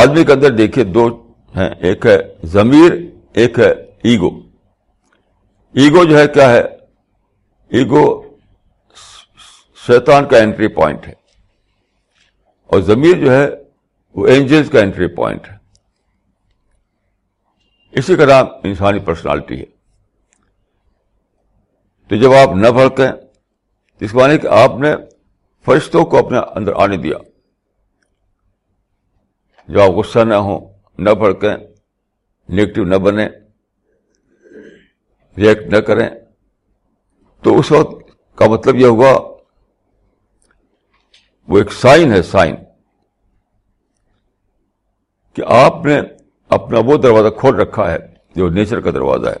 آدمی کے اندر دیکھیے دو ہیں، ایک ہے ضمیر، ایک ہے ایگو۔ ایگو جو ہے کیا ہے؟ ایگو شیطان کا انٹری پوائنٹ ہے۔ اور ضمیر جو ہے وہ اینجلس کا انٹری پوائنٹ ہے۔ اسی کا نام انسانی پرسنالٹی ہے۔ تو جب آپ نہ بھڑکیں اس معنی کہ آپ نے فرشتوں کو اپنے اندر آنے دیا۔ جو آپ غصہ نہ ہو نہ بھڑکیں نگیٹو نہ بنے ریئیکٹ نہ کریں، تو اس وقت کا مطلب یہ ہوا، وہ ایک سائن ہے سائن کہ آپ نے اپنا وہ دروازہ کھول رکھا ہے، جو نیچر کا دروازہ ہے،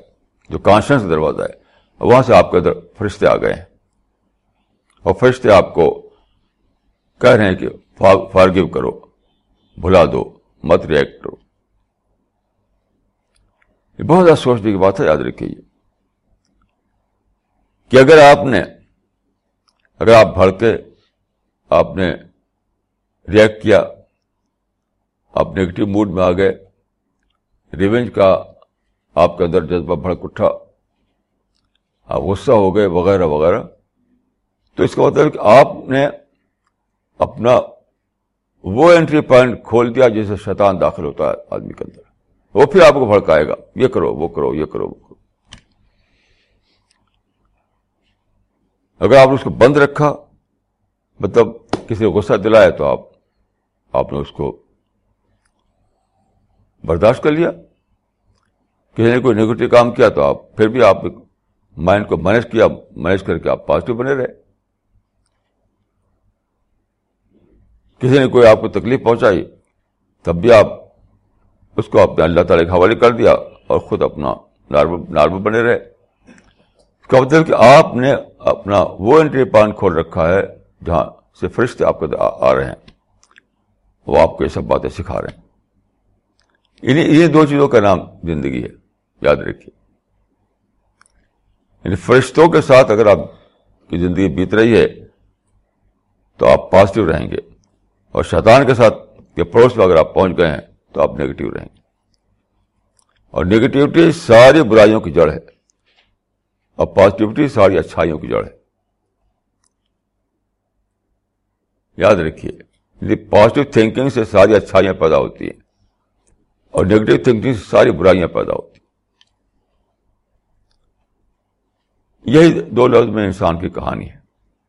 جو کانشنس دروازہ ہے وہاں سے آپ کے فرشتے آ گئے ہیں۔ اور فرشتے آپ کو کہہ رہے ہیں کہ فارگیو کرو۔ بھلا دو، مت ریئیکٹ کرو۔ یہ بہت زیادہ سوچنے کی بات ہے، یاد رکھیے۔ کہ اگر آپ نے، اگر آپ بھڑکے آپ نے ریئیکٹ کیا، آپ نیگیٹو موڈ میں آ گئے ریونج کا آپ کے اندر جذبہ بھڑک اٹھا، آپ غصہ ہو گئے، وغیرہ وغیرہ، تو اس کا مطلب کہ آپ نے اپنا وہ انٹری پوائنٹ کھول دیا جسے شیطان داخل ہوتا ہے آدمی کے اندر۔ وہ پھر آپ کو بھڑکائے گا۔ یہ کرو، وہ کرو، یہ کرو، وہ کرو۔ اگر آپ نے اس کو بند رکھا مطلب کسی کو غصہ دلایا تو آپ آپ نے اس کو برداشت کر لیا۔ کسی نے کوئی نیگیٹو کام کیا تو آپ، پھر بھی آپ مائنڈ کو مینج کیا مینج کر کے آپ پازیٹو بنے رہے۔ کسی نے کوئی آپ کو تکلیف پہنچائی، تب بھی آپ اس کو اپنے اللہ تعالی کے حوالے کر دیا اور خود اپنا نارمل بنے رہے۔ اس کا مطلب کہ آپ نے اپنا وہ انٹری پوائنٹ کھول رکھا ہے جہاں سے فرشتے آپ کے آ رہے ہیں۔ وہ آپ کو یہ سب باتیں سکھا رہے ہیں۔ یعنی انہیں دو چیزوں کا نام زندگی ہے، یاد رکھیے۔ یعنی فرشتوں کے ساتھ اگر آپ کی زندگی بیت رہی ہے، تو آپ پازیٹو رہیں گے۔ اور شیطان کے ساتھ کے پڑوس میں اگر آپ پہنچ گئے ہیں تو آپ نیگیٹو رہیں گے۔ اور نیگیٹیوٹی ساری برائیوں کی جڑ ہے۔ اور پازیٹیوٹی ساری اچھائیوں کی جڑ ہے۔ یاد رکھیے پازیٹو تھنکنگ سے ساری اچھائیاں پیدا ہوتی ہیں۔ اور نیگیٹو تھنکنگ سے ساری برائیاں پیدا ہوتی ہیں۔ یہی دو لفظ میں انسان کی کہانی ہے۔